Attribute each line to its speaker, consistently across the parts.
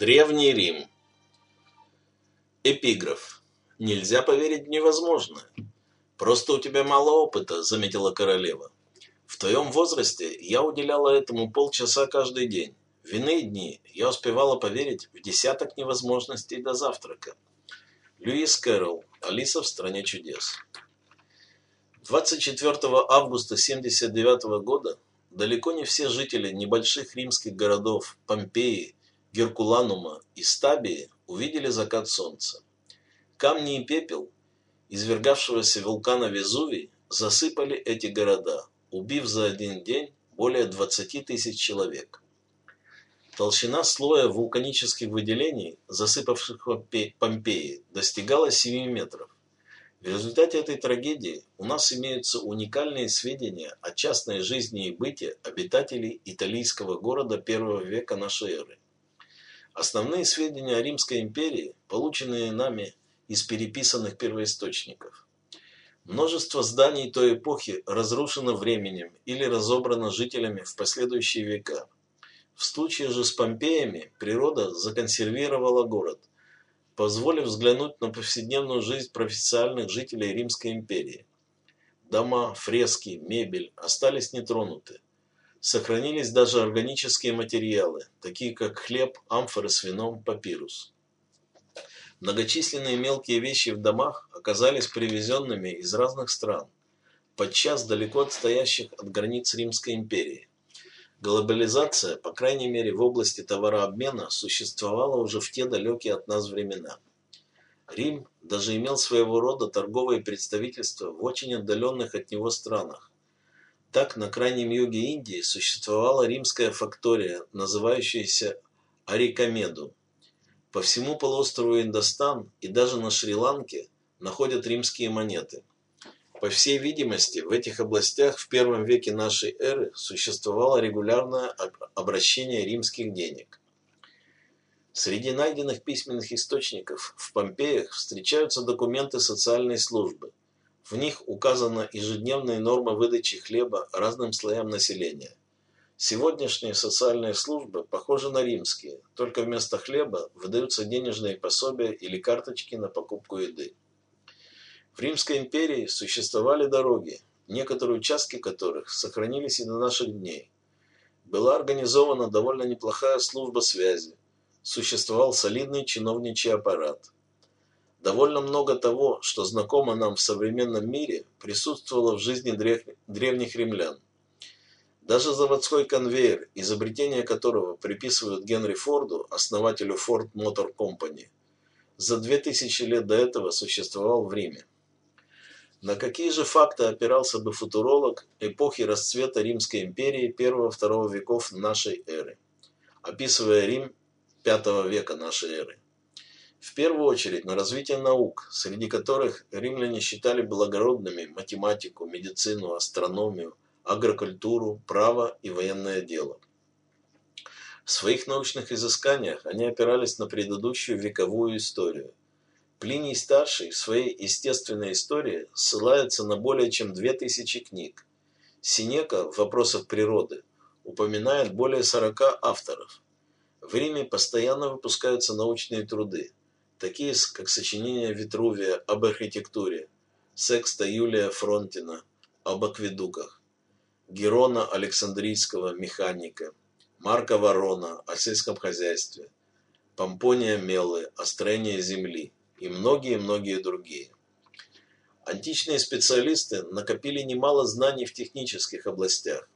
Speaker 1: Древний Рим. Эпиграф. Нельзя поверить в невозможное. Просто у тебя мало опыта, заметила королева. В твоем возрасте я уделяла этому полчаса каждый день. В иные дни я успевала поверить в десяток невозможностей до завтрака. Льюис Кэрролл. Алиса в стране чудес. 24 августа 1979 года далеко не все жители небольших римских городов Помпеи, Геркуланума и Стабии увидели закат солнца. Камни и пепел, извергавшегося вулкана Везувий, засыпали эти города, убив за один день более 20 тысяч человек. Толщина слоя вулканических выделений, засыпавших Помпеи, достигала 7 метров. В результате этой трагедии у нас имеются уникальные сведения о частной жизни и быте обитателей италийского города первого века нашей эры. Основные сведения о Римской империи, полученные нами из переписанных первоисточников. Множество зданий той эпохи разрушено временем или разобрано жителями в последующие века. В случае же с Помпеями природа законсервировала город, позволив взглянуть на повседневную жизнь профессиональных жителей Римской империи. Дома, фрески, мебель остались нетронуты. Сохранились даже органические материалы, такие как хлеб, амфоры с вином, папирус. Многочисленные мелкие вещи в домах оказались привезенными из разных стран, подчас далеко отстоящих от границ Римской империи. Глобализация, по крайней мере в области товарообмена, существовала уже в те далекие от нас времена. Рим даже имел своего рода торговые представительства в очень отдаленных от него странах, так, на крайнем юге Индии существовала римская фактория, называющаяся Арикамеду. По всему полуострову Индостан и даже на Шри-Ланке находят римские монеты. По всей видимости, в этих областях в первом веке нашей эры существовало регулярное обращение римских денег. Среди найденных письменных источников в Помпеях встречаются документы социальной службы, в них указана ежедневная норма выдачи хлеба разным слоям населения. Сегодняшние социальные службы похожи на римские, только вместо хлеба выдаются денежные пособия или карточки на покупку еды. В Римской империи существовали дороги, некоторые участки которых сохранились и до наших дней. Была организована довольно неплохая служба связи, существовал солидный чиновничий аппарат – Довольно много того, что знакомо нам в современном мире, присутствовало в жизни древних римлян. Даже заводской конвейер, изобретение которого приписывают Генри Форду, основателю Ford Motor Company, за 2000 лет до этого существовал в Риме. На какие же факты опирался бы футуролог эпохи расцвета Римской империи 1-2 веков нашей эры, описывая Рим 5 века нашей эры? В первую очередь на развитие наук, среди которых римляне считали благородными математику, медицину, астрономию, агрокультуру, право и военное дело. В своих научных изысканиях они опирались на предыдущую вековую историю. Плиний Старший в своей естественной истории ссылается на более чем две тысячи книг. Синека в вопросах природы упоминает более 40 авторов. В Риме постоянно выпускаются научные труды такие как сочинения Витрувия об архитектуре, Секста Юлия Фронтина об акведуках, Герона Александрийского механика, Марка Ворона о сельском хозяйстве, Помпония Меллы о строении земли и многие-многие другие. Античные специалисты накопили немало знаний в технических областях.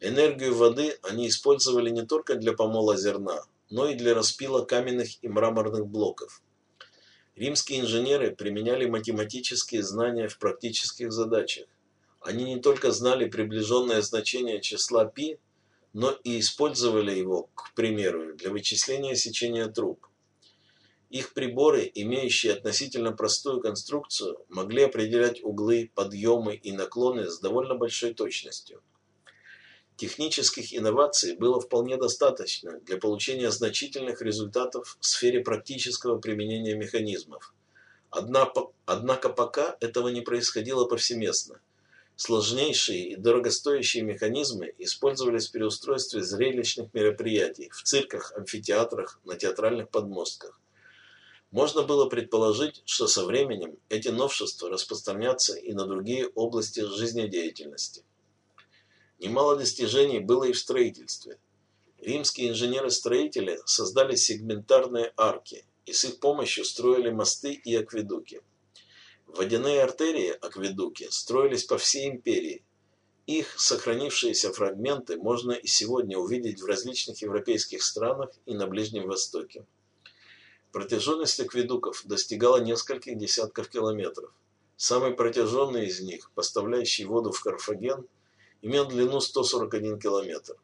Speaker 1: Энергию воды они использовали не только для помола зерна, но и для распила каменных и мраморных блоков. Римские инженеры применяли математические знания в практических задачах. Они не только знали приближенное значение числа π, но и использовали его, к примеру, для вычисления сечения труб. Их приборы, имеющие относительно простую конструкцию, могли определять углы, подъемы и наклоны с довольно большой точностью. Технических инноваций было вполне достаточно для получения значительных результатов в сфере практического применения механизмов. Однако пока этого не происходило повсеместно. Сложнейшие и дорогостоящие механизмы использовались при устройстве зрелищных мероприятий в цирках, амфитеатрах, на театральных подмостках. Можно было предположить, что со временем эти новшества распространятся и на другие области жизнедеятельности. Немало достижений было и в строительстве. Римские инженеры-строители создали сегментарные арки и с их помощью строили мосты и акведуки. Водяные артерии, акведуки, строились по всей империи. Их сохранившиеся фрагменты можно и сегодня увидеть в различных европейских странах и на Ближнем Востоке. Протяженность акведуков достигала нескольких десятков километров. Самый протяженный из них, поставляющий воду в Карфаген, имел длину 141 километр.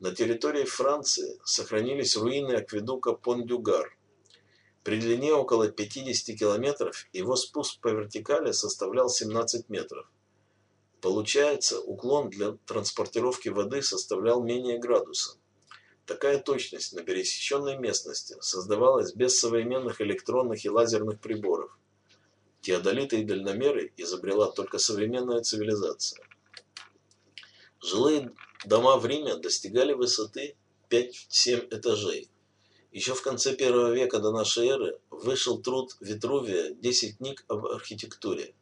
Speaker 1: На территории Франции сохранились руины акведука Пон-Дюгар, при длине около 50 километров его спуск по вертикали составлял 17 метров. Получается, уклон для транспортировки воды составлял менее градуса. Такая точность на пересеченной местности создавалась без современных электронных и лазерных приборов. Теодолиты и дальномеры изобрела только современная цивилизация. Жилые дома в Риме достигали высоты 5-7 этажей. Еще в конце первого века до нашей эры вышел труд Витрувия «Десять книг об архитектуре».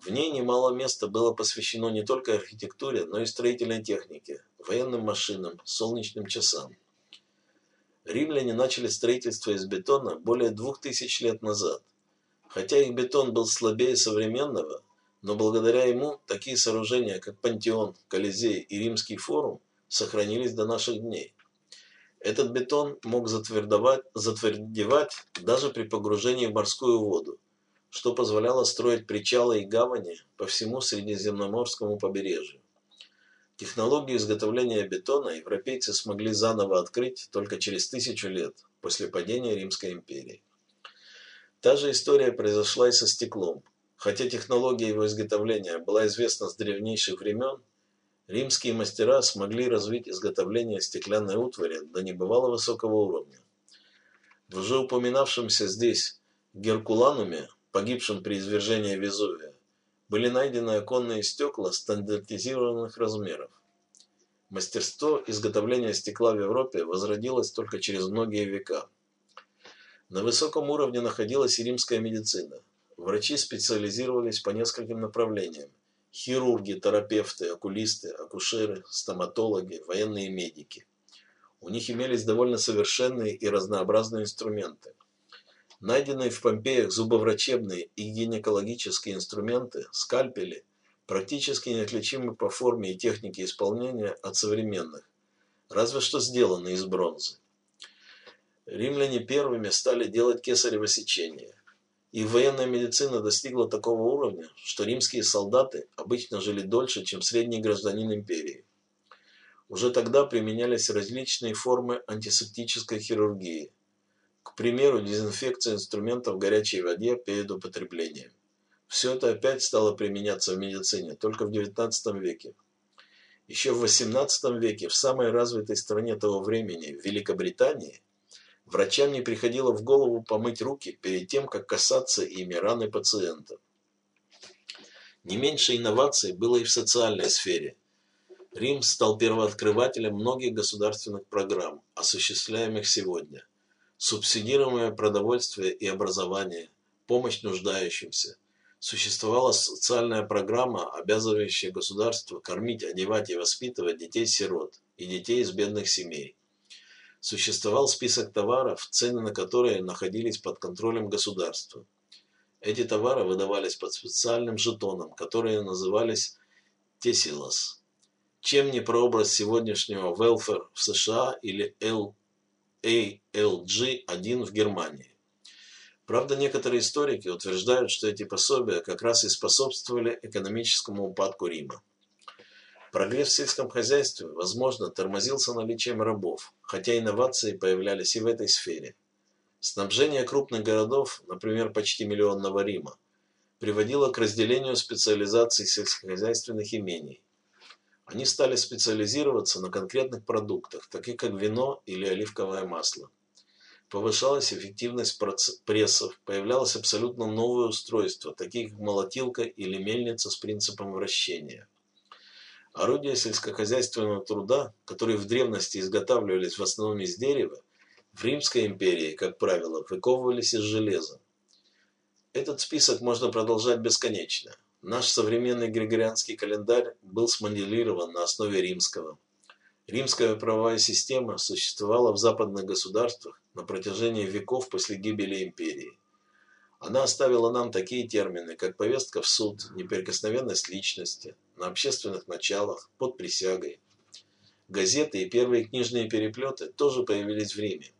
Speaker 1: В ней немало места было посвящено не только архитектуре, но и строительной технике, военным машинам, солнечным часам. Римляне начали строительство из бетона более двух тысяч лет назад. Хотя их бетон был слабее современного, но благодаря ему такие сооружения, как Пантеон, Колизей и Римский форум, сохранились до наших дней. Этот бетон мог затвердевать, затвердевать даже при погружении в морскую воду, что позволяло строить причалы и гавани по всему Средиземноморскому побережью. Технологию изготовления бетона европейцы смогли заново открыть только через тысячу лет после падения Римской империи. Та же история произошла и со стеклом. Хотя технология его изготовления была известна с древнейших времен, римские мастера смогли развить изготовление стеклянной утвари до небывало высокого уровня. В уже упоминавшемся здесь Геркулануме, погибшем при извержении Везувия, были найдены оконные стекла стандартизированных размеров. Мастерство изготовления стекла в Европе возродилось только через многие века. На высоком уровне находилась и римская медицина. Врачи специализировались по нескольким направлениям хирурги, терапевты, окулисты, акушеры, стоматологи, военные медики. У них имелись довольно совершенные и разнообразные инструменты. Найденные в Помпеях зубоврачебные и гинекологические инструменты, скальпели, практически неотличимы по форме и технике исполнения от современных, разве что сделаны из бронзы. Римляне первыми стали делать кесарево сечение. И военная медицина достигла такого уровня, что римские солдаты обычно жили дольше, чем средний гражданин империи. Уже тогда применялись различные формы антисептической хирургии. К примеру, дезинфекция инструментов в горячей воде перед употреблением. Все это опять стало применяться в медицине только в XIX веке. Еще в XVIII веке в самой развитой стране того времени, в Великобритании, Врачам не приходило в голову помыть руки перед тем, как касаться ими раны пациента. Не меньше инноваций было и в социальной сфере. Рим стал первооткрывателем многих государственных программ, осуществляемых сегодня. Субсидируемое продовольствие и образование, помощь нуждающимся. Существовала социальная программа, обязывающая государство кормить, одевать и воспитывать детей-сирот и детей из бедных семей. Существовал список товаров, цены на которые находились под контролем государства. Эти товары выдавались под специальным жетоном, которые назывались тесилос. Чем не прообраз сегодняшнего welfare в США или ALG-1 в Германии. Правда, некоторые историки утверждают, что эти пособия как раз и способствовали экономическому упадку Рима. Прогресс в сельском хозяйстве, возможно, тормозился наличием рабов, хотя инновации появлялись и в этой сфере. Снабжение крупных городов, например, почти миллионного Рима, приводило к разделению специализаций сельскохозяйственных имений. Они стали специализироваться на конкретных продуктах, таких как вино или оливковое масло. повышалась эффективность прессов, появлялось абсолютно новое устройство, такие как молотилка или мельница с принципом вращения. Орудия сельскохозяйственного труда, которые в древности изготавливались в основном из дерева, в Римской империи, как правило, выковывались из железа. Этот список можно продолжать бесконечно. Наш современный григорианский календарь был смоделирован на основе римского. Римская правовая система существовала в западных государствах на протяжении веков после гибели империи. Она оставила нам такие термины, как повестка в суд, неприкосновенность личности, на общественных началах, под присягой. Газеты и первые книжные переплеты тоже появились в Риме.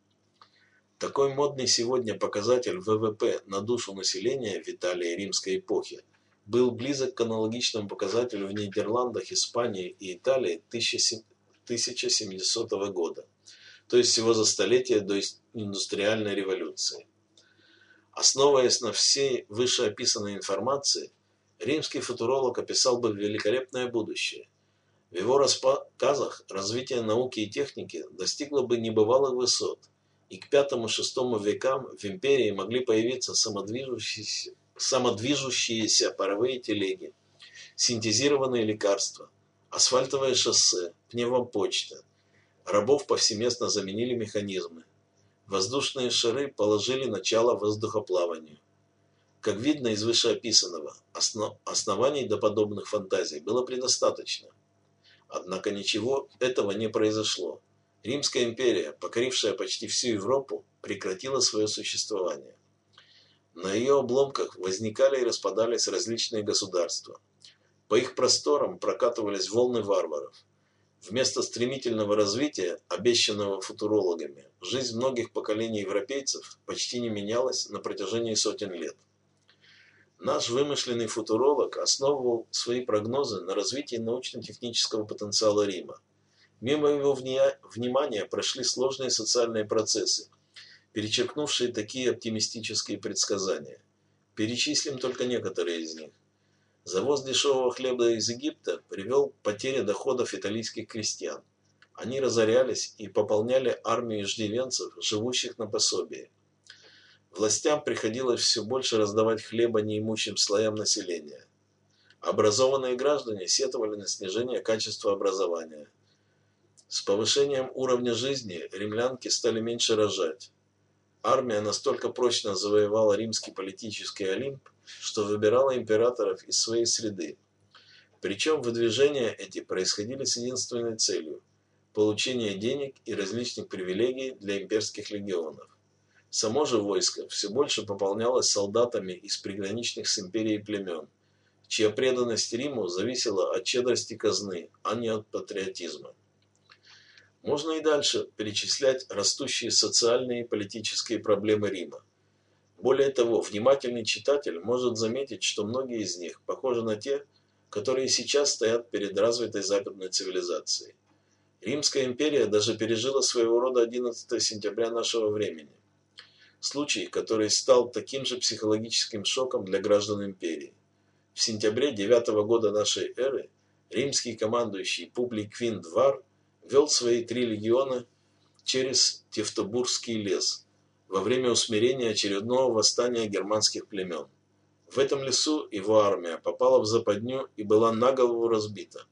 Speaker 1: Такой модный сегодня показатель ВВП на душу населения в Италии римской эпохи был близок к аналогичному показателю в Нидерландах, Испании и Италии 1700 года, то есть всего за столетие до индустриальной революции. Основываясь на всей вышеописанной информации, римский футуролог описал бы великолепное будущее. В его рассказах развитие науки и техники достигло бы небывалых высот – и к пятому-шестому векам в империи могли появиться самодвижущиеся, самодвижущиеся паровые телеги, синтезированные лекарства, асфальтовое шоссе, пневмопочта. Рабов повсеместно заменили механизмы. Воздушные шары положили начало воздухоплаванию. Как видно из вышеописанного, основ, оснований до подобных фантазий было предостаточно. Однако ничего этого не произошло. Римская империя, покорившая почти всю Европу, прекратила свое существование. На ее обломках возникали и распадались различные государства. По их просторам прокатывались волны варваров. Вместо стремительного развития, обещанного футурологами, жизнь многих поколений европейцев почти не менялась на протяжении сотен лет. Наш вымышленный футуролог основывал свои прогнозы на развитии научно-технического потенциала Рима – Мимо его внимания прошли сложные социальные процессы, перечеркнувшие такие оптимистические предсказания. Перечислим только некоторые из них. Завоз дешевого хлеба из Египта привел к потере доходов итальянских крестьян. Они разорялись и пополняли армию иждивенцев, живущих на пособии. Властям приходилось все больше раздавать хлеба неимущим слоям населения. Образованные граждане сетовали на снижение качества образования – с повышением уровня жизни римлянки стали меньше рожать. Армия настолько прочно завоевала римский политический Олимп, что выбирала императоров из своей среды. Причем выдвижения эти происходили с единственной целью – получение денег и различных привилегий для имперских легионов. Само же войско все больше пополнялось солдатами из приграничных с империей племен, чья преданность Риму зависела от щедрости казны, а не от патриотизма. Можно и дальше перечислять растущие социальные и политические проблемы Рима. Более того, внимательный читатель может заметить, что многие из них похожи на те, которые сейчас стоят перед развитой западной цивилизацией. Римская империя даже пережила своего рода 11 сентября нашего времени. Случай, который стал таким же психологическим шоком для граждан империи. В сентябре 9 года нашей эры римский командующий Публий Квинт Вар вел свои три легиона через Тевтобургский лес во время усмирения очередного восстания германских племен. В этом лесу его армия попала в западню и была наголову разбита.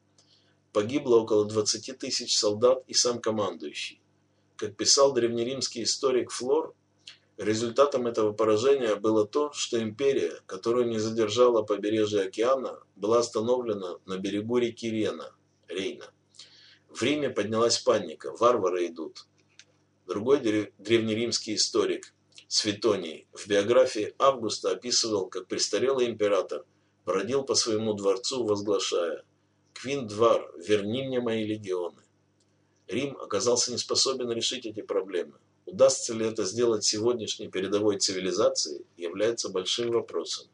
Speaker 1: Погибло около 20 тысяч солдат и сам командующий. Как писал древнеримский историк Флор, результатом этого поражения было то, что империя, которую не задержала побережье океана, была остановлена на берегу реки Рена, Рейна. В Риме поднялась паника, варвары идут. Другой древнеримский историк, Светоний, в биографии Августа описывал, как престарелый император бродил по своему дворцу, возглашая «Квин-двар, верни мне мои легионы». Рим оказался не способен решить эти проблемы. Удастся ли это сделать сегодняшней передовой цивилизации, является большим вопросом.